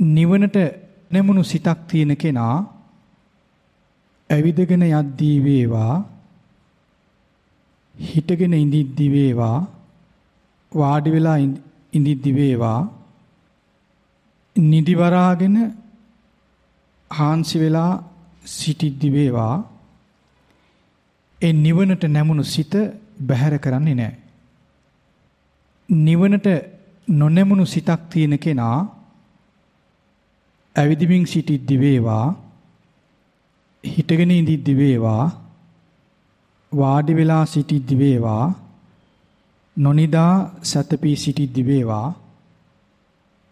නිවනට නැමුණු සිතක් තියෙන කෙනා ඇවිදගෙන යද්දී වේවා හිටගෙන ඉඳිද්දි වේවා වාඩි වෙලා ඉඳිද්දි වේවා නිදි වරාගෙන හාන්සි වෙලා සිටිද්දි වේවා ඒ නිවනට නැමුණු සිත බැහැර කරන්නේ නැහැ. නිවනට නොනැමුණු සිතක් තියෙන කෙනා ඇවිදිමින් සිටිද්දි වේවා හිටගෙන ඉඳිද්දි වේවා වාඩි වෙලා සිටිද්දි වේවා නොනිදා සතපී සිටිද්දි වේවා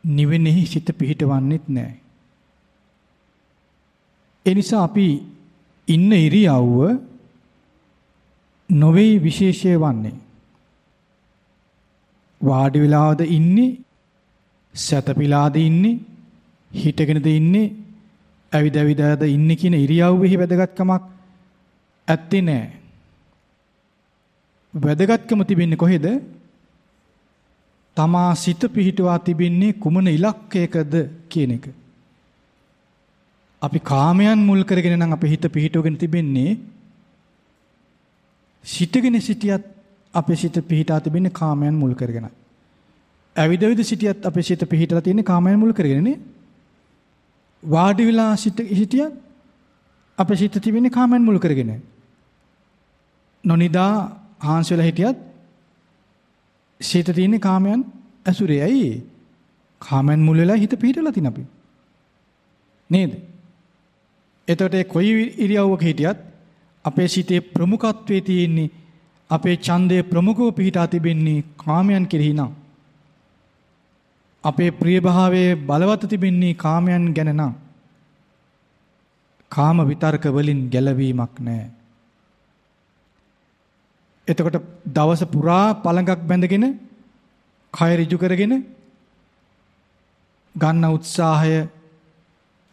නිවෙනෙහි සිත පිහිටවන්නෙත් නැහැ. ඒ නිසා අපි ඉන්න ඉරියව්ව නොවේ විශේෂය වන්නේ. වාඩි වෙලාවද ඉන්නේ සතපිලාද ඉන්නේ හිටගෙනද ඉන්නේ ඇවිද ඇවිදද ඉන්නේ කියන ඉරියව්වෙහි වැදගත්කමක් ඇත්තේ නැහැ. වැදගත්කම තිබෙන්නේ කොහෙද? තමා සිත පිහිටුවා තිබෙන්නේ කුමන ඉලක්කයකද කියන එක. අපි කාමයන් මුල් කරගෙන නම් අපේ හිත පිහිටවගෙන තිබෙන්නේ සිටගෙන සිටියත් අපේ සිත පිහිටා තිබෙන්නේ කාමයන් මුල් කරගෙනයි. ඇවිදවිද සිටියත් අපේ සිත පිහිටලා තියෙන්නේ කාමයන් මුල් කරගෙනනේ. වාඩි වෙලා සිටියත් අපේ සිත තිබෙන්නේ කාමයන් මුල් කරගෙන. නොනිදා හාන්සි වෙලා හිටියත් සිත තියෙන්නේ කාමයන් ඇසුරේ. ඇයි? කාමයන් මුල් වෙලා හිත පිහිටලා තින අපි. නේද? එතකොට කොයි ඉරියව්වක හිටියත් අපේ සිතේ ප්‍රමුඛත්වයේ තියෙන්නේ අපේ ඡන්දයේ ප්‍රමුඛව පිහිටා තිබෙන්නේ කාමයන් කෙරෙහි නම් අපේ ප්‍රිය භාවයේ බලවත් තිබෙන්නේ කාමයන් ගැන නම් කාම විතර්ක වලින් ගැලවීමක් නැහැ. එතකොට දවස පුරා පළඟක් බැඳගෙන කය ඍජු කරගෙන ගන්න උත්සාහය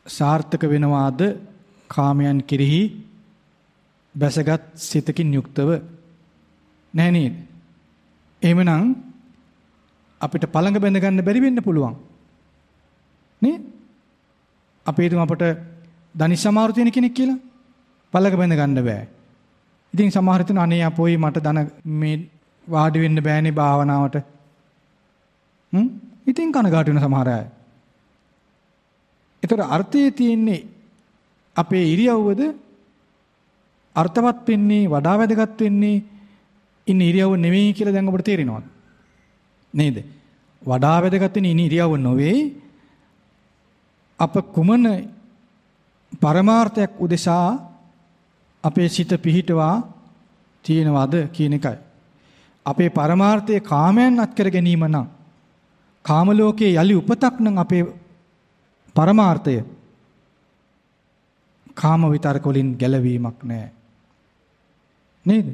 සාර්ථක වෙනවාද කාමයන් කෙරෙහි බැසගත් සිතකින් යුක්තව නැහැ නේද? එහෙමනම් අපිට පළඟ බැඳ ගන්න බැරි වෙන්න පුළුවන්. නේ? අපේ තුම අපට ධනි සමාරු තියෙන කෙනෙක් කියලා පළඟ බැඳ ගන්න බෑ. ඉතින් සමහර තුන අනේ අපෝයි මට ධන මේ වාඩි වෙන්න බෑනේ භාවනාවට. හ්ම්? ඉතින් කනගාටු වෙන සමහර අය. ඒතර අර්ථයේ තියෙන්නේ අපේ ඉරියව්වද අර්ථවත් වෙන්නේ වඩා වැදගත් වෙන්නේ ඉන්න ඉරියව්ව නෙවෙයි කියලා දැන් ඔබට තේරෙනවද? නේද? වඩා වැදගත් වෙන්නේ ඉන්න ඉරියව්ව නොවේ. අප කුමන පරමාර්ථයක් උදෙසා අපේ සිත පිහිටවා තියෙනවද කියන එකයි. අපේ පරමාර්ථයේ කාමයන් අත්කර ගැනීම නම් කාම ලෝකයේ යලි උපතක් නම් අපේ පරමාර්ථය කාම විතරක වලින් ගැලවීමක් නැහැ. නේද?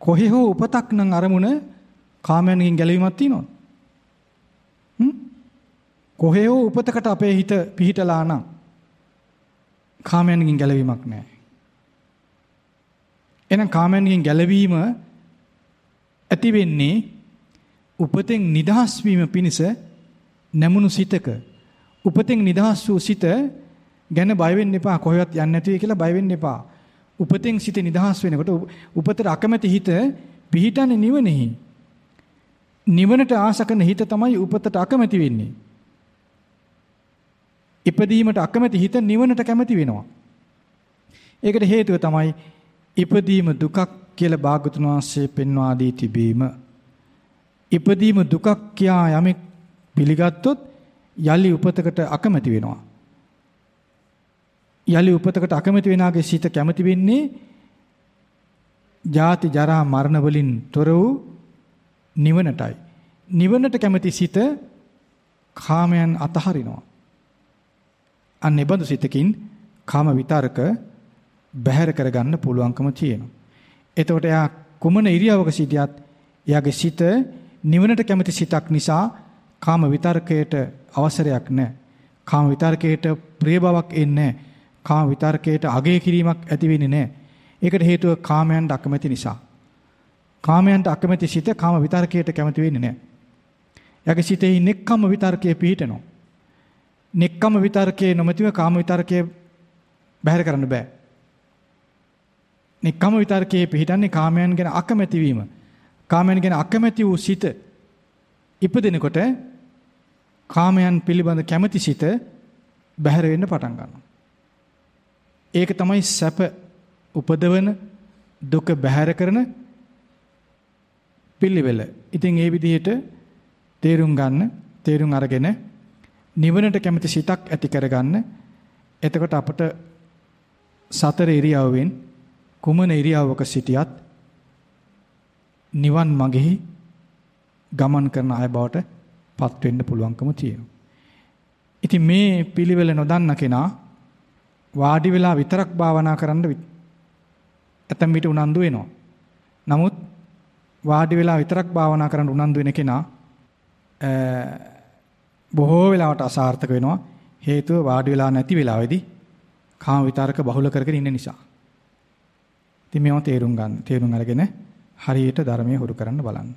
කොහේ හෝ උපතක් නම් අරමුණ කාමයන්ගෙන් ගැලවීමක් තියෙනවද? හ්ම්? කොහේ හෝ උපතකට අපේ හිත පිහිටලා නම් කාමයන්ගෙන් ගැලවීමක් නැහැ. එහෙනම් කාමයන්ගෙන් ගැලවීම ඇති වෙන්නේ උපතෙන් නිදහස් වීම පිණිස නැමුණු සිතක උපතෙන් නිදහස් වූ සිත ගැන බය වෙන්න එපා කොහෙවත් යන්නේ නැතුයි කියලා බය වෙන්න එපා. උපතෙන් සිත නිදහස් වෙනකොට උපතට අකමැති හිත පිහිටන්නේ නිවනෙහි. නිවනට ආශ කරන හිත තමයි උපතට අකමැති වෙන්නේ. ඉපදීමට අකමැති හිත නිවනට කැමති වෙනවා. ඒකට හේතුව තමයි ඉපදීම දුකක් කියලා භාගතුන් වහන්සේ පෙන්වා දී තිබීම. ඉපදීම දුකක් කියා යමෙක් පිළිගත්තොත් යලි උපතකට අකමැති වෙනවා. යලි උපතකට අකමැති වෙනාගේ සිත කැමති වෙන්නේ ජාති ජරා මරණ වලින් තොර වූ නිවනටයි. නිවනට කැමති සිත කාමයන් අතහරිනවා. අන්න ඒ බඳු සිතකින් කාම විතරක බැහැර කරගන්න පුළුවන්කම තියෙනවා. එතකොට එයා කුමන ඉරියවක සිටියත් එයාගේ සිත නිවනට කැමති සිතක් නිසා කාම විතරකයට අවසරයක් නැහැ. කාම විතරකයට ප්‍රිය බවක් එන්නේ නැහැ. කාම විතරකයට අගය කිරීමක් ඇති වෙන්නේ නැහැ. ඒකට හේතුව කාමයන්ට අකමැති නිසා. කාමයන්ට අකමැති සිත කාම විතරකයට කැමති වෙන්නේ නැහැ. එයාගේ සිතේ නෙක්ඛම්ම විතරකයේ පිහිටනවා. නෙක්කම විතර්කයේ නොමැතිව කාම විතර්කයේ බැහැර කරන්න බෑ. නෙක්කම විතර්කයේ පිහිටන්නේ කාමයන් ගැන අකමැති වීම. කාමයන් ගැන අකමැති වූ සිත ඉපදිනකොට කාමයන් පිළිබඳ කැමැති සිත බැහැර වෙන්න පටන් ගන්නවා. ඒක තමයි සැප උපදවන දුක බැහැර කරන පිළිවෙල. ඉතින් ඒ විදිහට තේරුම් ගන්න, තේරුම් අරගෙන නිවනට කැමති සිතක් ඇති කරගන්න. එතකොට අපට සතර ඉරියව්වෙන් කුමන ඉරියව්වක සිටියත් නිවන් මගෙහි ගමන් කරන අය බවට පත් වෙන්න පුළුවන්කම තියෙනවා. ඉතින් මේ පිළිවෙල නොදන්න කෙනා වාඩි වෙලා විතරක් භාවනා කරන්න ඇතම් විට උනන්දු වෙනවා. නමුත් වාඩි වෙලා විතරක් භාවනා කරන්න උනන්දු වෙන කෙනා බොහෝ වෙලාවට අසාර්ථක වෙනවා. හේතුව වාඩි වෙලා නැති වෙලාවේදී කාම විතරක බහුල කරගෙන ඉන්න නිසා. ඉතින් මේව තේරුම් ගන්න. තේරුම් අරගෙන හරියට ධර්මයේ හුරු කරන්න බලන්න.